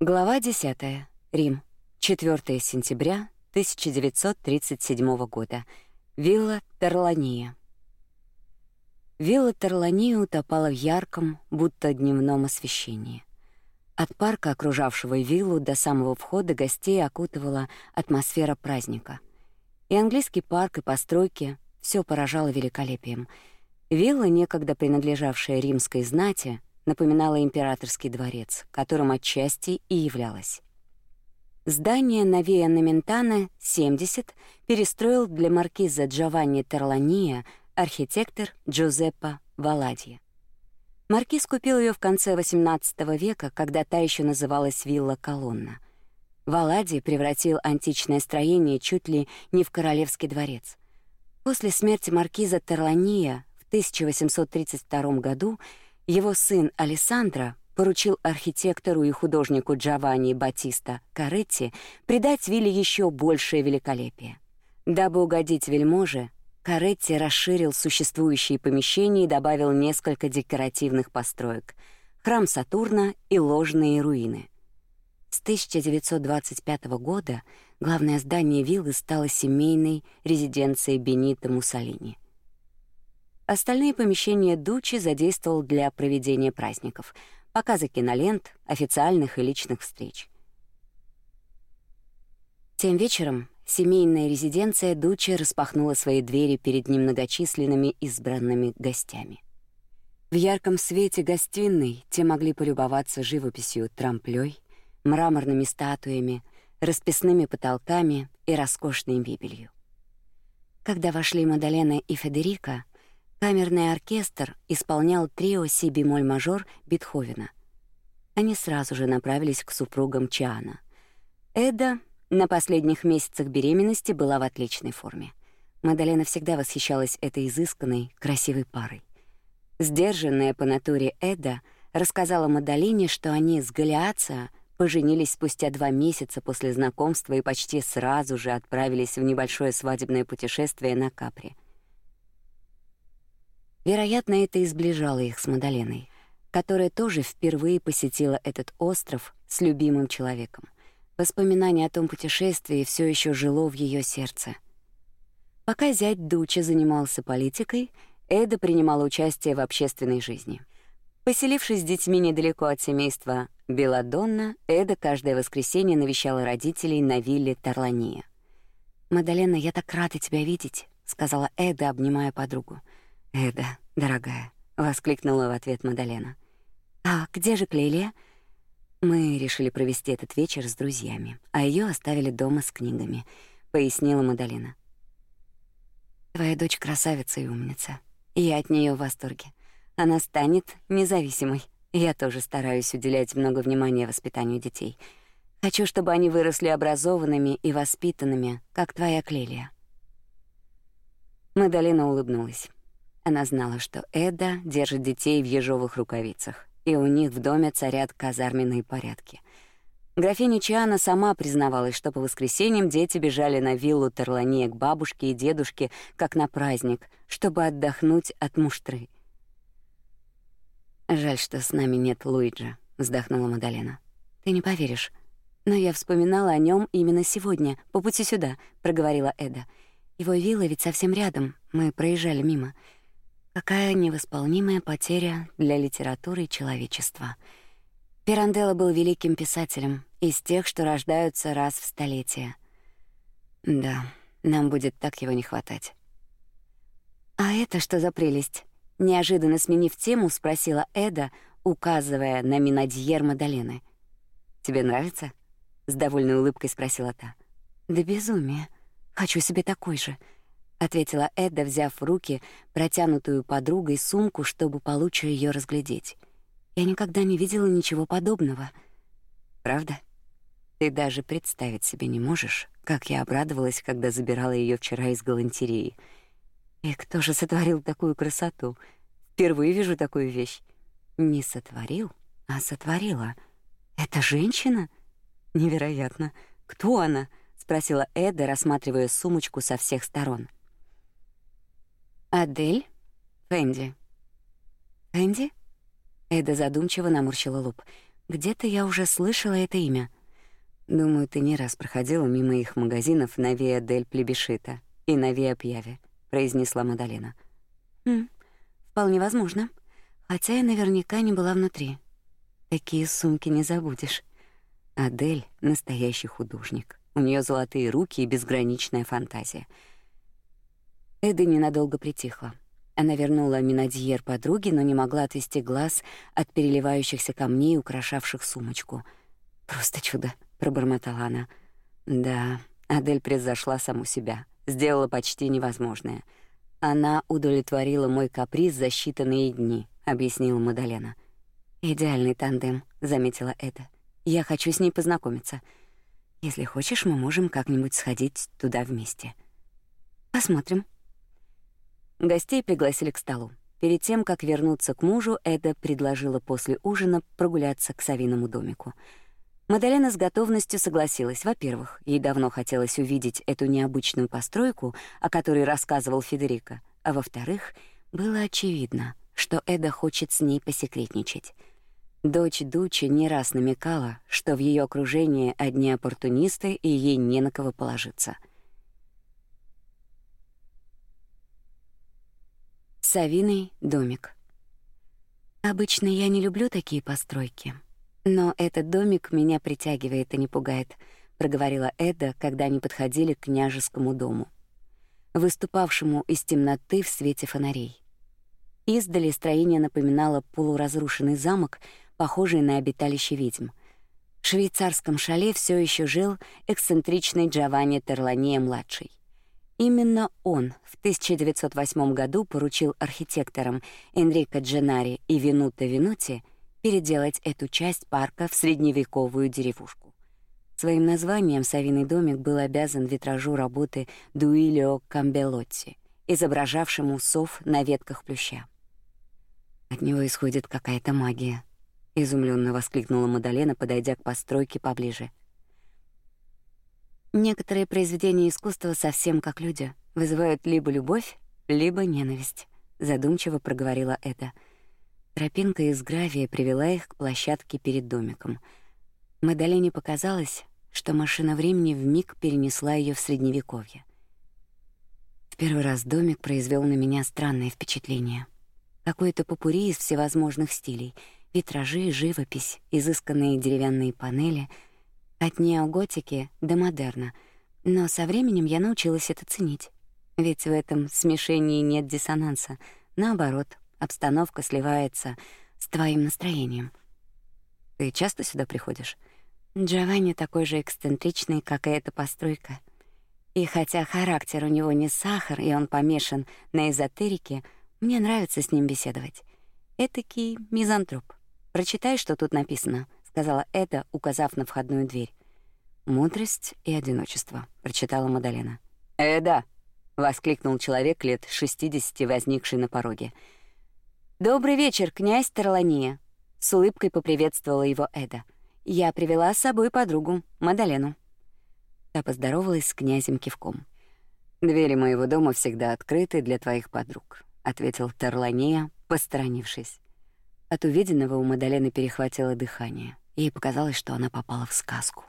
Глава 10. Рим. 4 сентября 1937 года. Вилла Терлания. Вилла Терлания утопала в ярком, будто дневном освещении. От парка, окружавшего виллу, до самого входа гостей окутывала атмосфера праздника. И английский парк, и постройки — все поражало великолепием. Вилла, некогда принадлежавшая римской знати, напоминала императорский дворец, которым отчасти и являлась. Здание на Виа Наментана 70 перестроил для маркиза Джованни Терлания архитектор Джузеппе Валадье. Маркиз купил ее в конце XVIII века, когда та еще называлась Вилла Колонна. Валадий превратил античное строение чуть ли не в королевский дворец. После смерти маркиза Терлания в 1832 году его сын Алессандро поручил архитектору и художнику Джованни Батиста Каретти придать вилле еще большее великолепие. Дабы угодить вельможе, Каретти расширил существующие помещения и добавил несколько декоративных построек: храм Сатурна и ложные руины. С 1925 года главное здание виллы стало семейной резиденцией Бенито Муссолини. Остальные помещения Дучи задействовал для проведения праздников, показа кинолент, официальных и личных встреч. Тем вечером семейная резиденция Дучи распахнула свои двери перед немногочисленными избранными гостями. В ярком свете гостиной те могли полюбоваться живописью трамплёй, мраморными статуями, расписными потолками и роскошной мебелью. Когда вошли Мадалена и Федерико, Камерный оркестр исполнял трио си бемоль мажор Бетховена. Они сразу же направились к супругам Чиана. Эда на последних месяцах беременности была в отличной форме. Мадалена всегда восхищалась этой изысканной, красивой парой. Сдержанная по натуре Эда рассказала Мадалене, что они с Галиацио поженились спустя два месяца после знакомства и почти сразу же отправились в небольшое свадебное путешествие на Капри — Вероятно, это и сближало их с Мадаленой, которая тоже впервые посетила этот остров с любимым человеком. Воспоминание о том путешествии все еще жило в ее сердце. Пока зять Дуча занимался политикой, Эда принимала участие в общественной жизни. Поселившись с детьми недалеко от семейства Беладонна, Эда каждое воскресенье навещала родителей на вилле Тарлания. «Мадалена, я так рада тебя видеть», — сказала Эда, обнимая подругу. «Эда, дорогая», — воскликнула в ответ Мадалена. «А где же Клелия?» «Мы решили провести этот вечер с друзьями, а ее оставили дома с книгами», — пояснила Мадалена. «Твоя дочь красавица и умница, я от нее в восторге. Она станет независимой. Я тоже стараюсь уделять много внимания воспитанию детей. Хочу, чтобы они выросли образованными и воспитанными, как твоя Клелия». Мадалена улыбнулась. Она знала, что Эда держит детей в ежовых рукавицах, и у них в доме царят казарменные порядки. Графиня Чиана сама признавалась, что по воскресеньям дети бежали на виллу Терлания к бабушке и дедушке, как на праздник, чтобы отдохнуть от муштры. «Жаль, что с нами нет Луиджа», — вздохнула Мадалена. «Ты не поверишь, но я вспоминала о нем именно сегодня, по пути сюда», — проговорила Эда. «Его вилла ведь совсем рядом, мы проезжали мимо». Какая невосполнимая потеря для литературы и человечества. Пиранделло был великим писателем, из тех, что рождаются раз в столетие. Да, нам будет так его не хватать. А это что за прелесть? Неожиданно сменив тему, спросила Эда, указывая на Минадьер Мадалены. Тебе нравится? С довольной улыбкой спросила та. Да безумие. Хочу себе такой же ответила Эда, взяв в руки протянутую подругой сумку, чтобы получше ее разглядеть. Я никогда не видела ничего подобного. Правда? Ты даже представить себе не можешь, как я обрадовалась, когда забирала ее вчера из галантереи. И кто же сотворил такую красоту? Впервые вижу такую вещь. Не сотворил, а сотворила. Это женщина? Невероятно. Кто она? спросила Эда, рассматривая сумочку со всех сторон. Адель? Фэнди. Фэнди? Эда задумчиво наморщила лоб. Где-то я уже слышала это имя. Думаю, ты не раз проходила мимо их магазинов на Виа дель Плебишита и на Виа Пьяве, произнесла Мадалена. Хм, вполне возможно. Хотя я наверняка не была внутри. Такие сумки не забудешь. Адель настоящий художник. У нее золотые руки и безграничная фантазия. Эда ненадолго притихла. Она вернула Минадьер подруге, но не могла отвести глаз от переливающихся камней, украшавших сумочку. «Просто чудо», — пробормотала она. «Да, Адель превзошла саму себя, сделала почти невозможное. Она удовлетворила мой каприз за считанные дни», — объяснила Мадалена. «Идеальный тандем», — заметила Эда. «Я хочу с ней познакомиться. Если хочешь, мы можем как-нибудь сходить туда вместе». «Посмотрим», Гостей пригласили к столу. Перед тем, как вернуться к мужу, Эда предложила после ужина прогуляться к Савиному домику. Мадалена с готовностью согласилась. Во-первых, ей давно хотелось увидеть эту необычную постройку, о которой рассказывал Федерико, а во-вторых, было очевидно, что Эда хочет с ней посекретничать. Дочь Дучи не раз намекала, что в ее окружении одни оппортунисты, и ей не на кого положиться — Савиный домик. Обычно я не люблю такие постройки, но этот домик меня притягивает и не пугает, проговорила Эда, когда они подходили к княжескому дому, выступавшему из темноты в свете фонарей. Издали строение напоминало полуразрушенный замок, похожий на обиталище ведьм. В швейцарском шале все еще жил эксцентричный Джованни Терлания младший. Именно он в 1908 году поручил архитекторам Энрико Дженари и Винуто Винути переделать эту часть парка в средневековую деревушку. Своим названием Савиный домик был обязан витражу работы Дуилио Камбелотти, изображавшему сов на ветках плюща. От него исходит какая-то магия, изумленно воскликнула Мадалена, подойдя к постройке поближе. Некоторые произведения искусства совсем как люди, вызывают либо любовь, либо ненависть, задумчиво проговорила это. Тропинка из гравия привела их к площадке перед домиком. Мадалине показалось, что машина времени вмиг перенесла ее в средневековье. В первый раз домик произвел на меня странное впечатление. Какое-то попури из всевозможных стилей: витражи, живопись, изысканные деревянные панели — от неоготики до модерна. Но со временем я научилась это ценить. Ведь в этом смешении нет диссонанса. Наоборот, обстановка сливается с твоим настроением. Ты часто сюда приходишь? Джованни такой же эксцентричный, как и эта постройка. И хотя характер у него не сахар, и он помешан на эзотерике, мне нравится с ним беседовать. Этакий мизантроп. Прочитай, что тут написано сказала Эда, указав на входную дверь. Мудрость и одиночество, прочитала Мадалена. Эда, воскликнул человек лет 60, возникший на пороге. Добрый вечер, князь Тарлания, с улыбкой поприветствовала его Эда. Я привела с собой подругу, Мадалену. Та поздоровалась с князем кивком. Двери моего дома всегда открыты для твоих подруг, ответил Тарлания, посторонившись. От увиденного у Мадалены перехватило дыхание. Ей показалось, что она попала в сказку.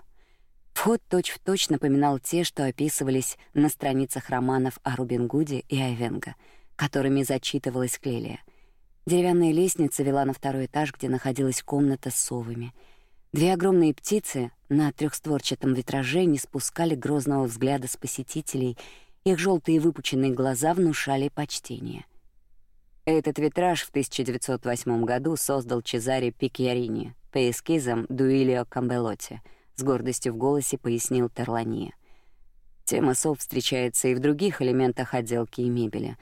Вход точь-в-точь напоминал те, что описывались на страницах романов о Рубин Гуде и Айвенго, которыми зачитывалась Клелия. Деревянная лестница вела на второй этаж, где находилась комната с совами. Две огромные птицы на трехстворчатом витраже не спускали грозного взгляда с посетителей, их желтые выпученные глаза внушали почтение. Этот витраж в 1908 году создал Чезаре Пикьярини, по эскизам Дуилио Камбелотти, с гордостью в голосе пояснил Терлания. Тема сов встречается и в других элементах отделки и мебели.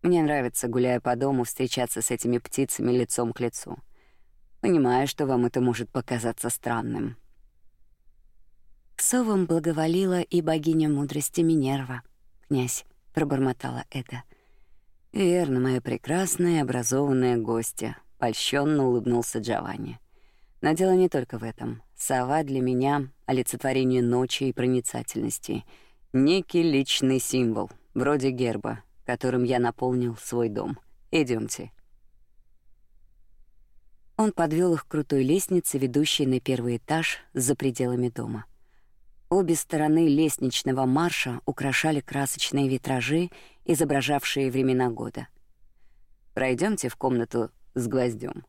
Мне нравится, гуляя по дому, встречаться с этими птицами лицом к лицу. Понимаю, что вам это может показаться странным. К совам благоволила и богиня мудрости Минерва. Князь пробормотала это. Верно, моя прекрасная образованная гостья, польщенно улыбнулся Джованни. Но дело не только в этом. Сова для меня — олицетворение ночи и проницательности. Некий личный символ, вроде герба, — которым я наполнил свой дом. Идемте. Он подвел их к крутой лестнице, ведущей на первый этаж за пределами дома. Обе стороны лестничного марша украшали красочные витражи, изображавшие времена года. Пройдемте в комнату с гвоздем.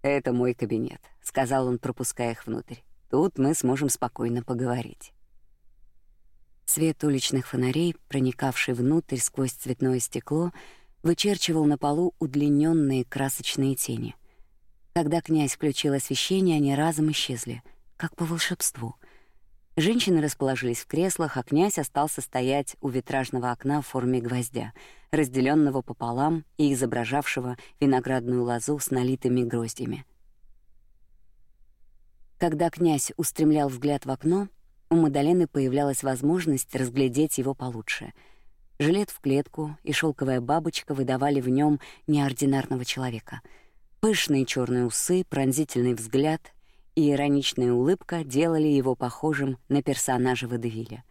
Это мой кабинет, сказал он, пропуская их внутрь. Тут мы сможем спокойно поговорить. Свет уличных фонарей, проникавший внутрь сквозь цветное стекло, вычерчивал на полу удлиненные красочные тени. Когда князь включил освещение, они разом исчезли, как по волшебству. Женщины расположились в креслах, а князь остался стоять у витражного окна в форме гвоздя, разделенного пополам и изображавшего виноградную лозу с налитыми гроздьями. Когда князь устремлял взгляд в окно, у Мадалены появлялась возможность разглядеть его получше. Жилет в клетку и шелковая бабочка выдавали в нем неординарного человека. Пышные черные усы, пронзительный взгляд и ироничная улыбка делали его похожим на персонажа Водевиля.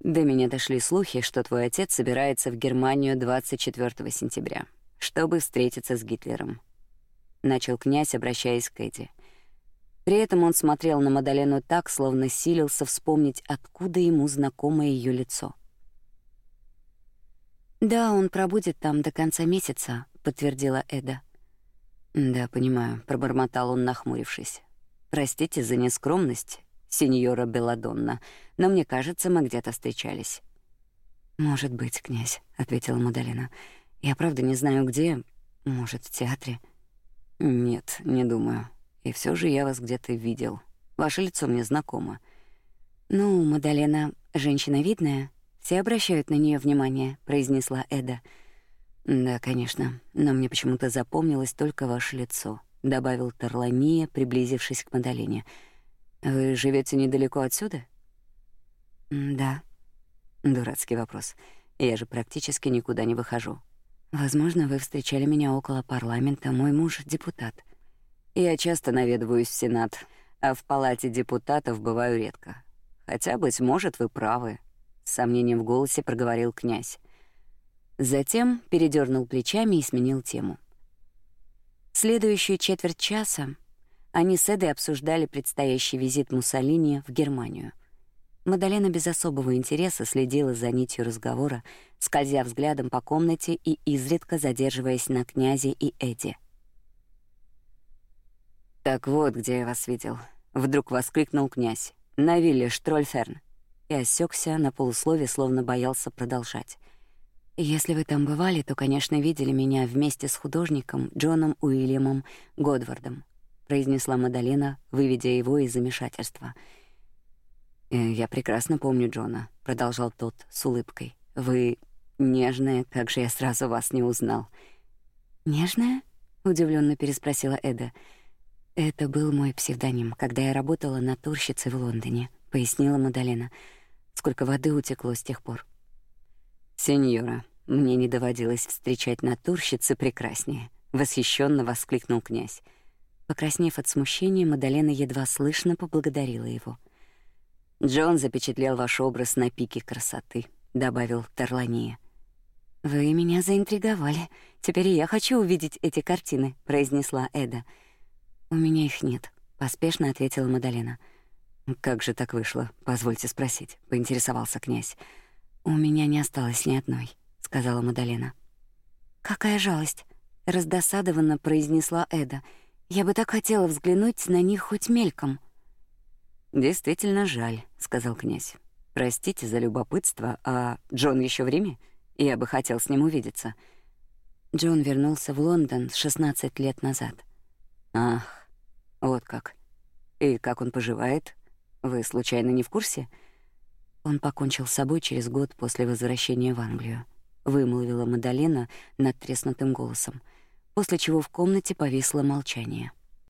До меня дошли слухи, что твой отец собирается в Германию 24 сентября, чтобы встретиться с Гитлером. Начал князь, обращаясь к Эдди. При этом он смотрел на Мадалену так, словно силился вспомнить, откуда ему знакомо ее лицо. «Да, он пробудет там до конца месяца», — подтвердила Эда. «Да, понимаю», — пробормотал он, нахмурившись. «Простите за нескромность, сеньора Беладонна, но мне кажется, мы где-то встречались». «Может быть, князь», — ответила Мадалина. «Я правда не знаю, где. Может, в театре?» «Нет, не думаю. И все же я вас где-то видел. Ваше лицо мне знакомо». «Ну, Мадалена женщина видная. Все обращают на нее внимание», — произнесла Эда. «Эда». Да, конечно, но мне почему-то запомнилось только ваше лицо, добавил Тарлания, приблизившись к Мадалине. Вы живете недалеко отсюда? Да. Дурацкий вопрос. Я же практически никуда не выхожу. Возможно, вы встречали меня около парламента, мой муж депутат. Я часто наведываюсь в Сенат, а в палате депутатов бываю редко. Хотя быть может, вы правы, с сомнением в голосе проговорил князь. Затем передернул плечами и сменил тему. Следующую четверть часа они с Эдой обсуждали предстоящий визит Муссолини в Германию. Мадалена без особого интереса следила за нитью разговора, скользя взглядом по комнате и изредка задерживаясь на князе и Эдди. «Так вот, где я вас видел», — вдруг воскликнул князь. «На вилле Штрольферн». И осекся на полуслове, словно боялся продолжать. Если вы там бывали, то, конечно, видели меня вместе с художником Джоном Уильямом Годвардом, произнесла Мадалена, выведя его из замешательства. «Э, я прекрасно помню Джона, продолжал тот с улыбкой. Вы нежная, как же я сразу вас не узнал. Нежная? удивленно переспросила Эда. Это был мой псевдоним, когда я работала на турщице в Лондоне, пояснила Мадалена. Сколько воды утекло с тех пор. Сеньора, мне не доводилось встречать натурщицы прекраснее, восхищенно воскликнул князь. Покраснев от смущения, Мадалена едва слышно поблагодарила его. Джон запечатлел ваш образ на пике красоты, добавил Тарлания. Вы меня заинтриговали. Теперь я хочу увидеть эти картины, произнесла Эда. У меня их нет, поспешно ответила Мадалена. Как же так вышло? Позвольте спросить, поинтересовался князь. У меня не осталось ни одной сказала Мадалена. Какая жалость, раздосадованно произнесла Эда. Я бы так хотела взглянуть на них хоть мельком. Действительно жаль, сказал князь. Простите за любопытство, а Джон еще в Риме? Я бы хотел с ним увидеться. Джон вернулся в Лондон 16 лет назад. Ах, вот как. И как он поживает? Вы случайно не в курсе? Он покончил с собой через год после возвращения в Англию вымолвила Мадалена надтреснутым голосом, после чего в комнате повисло молчание.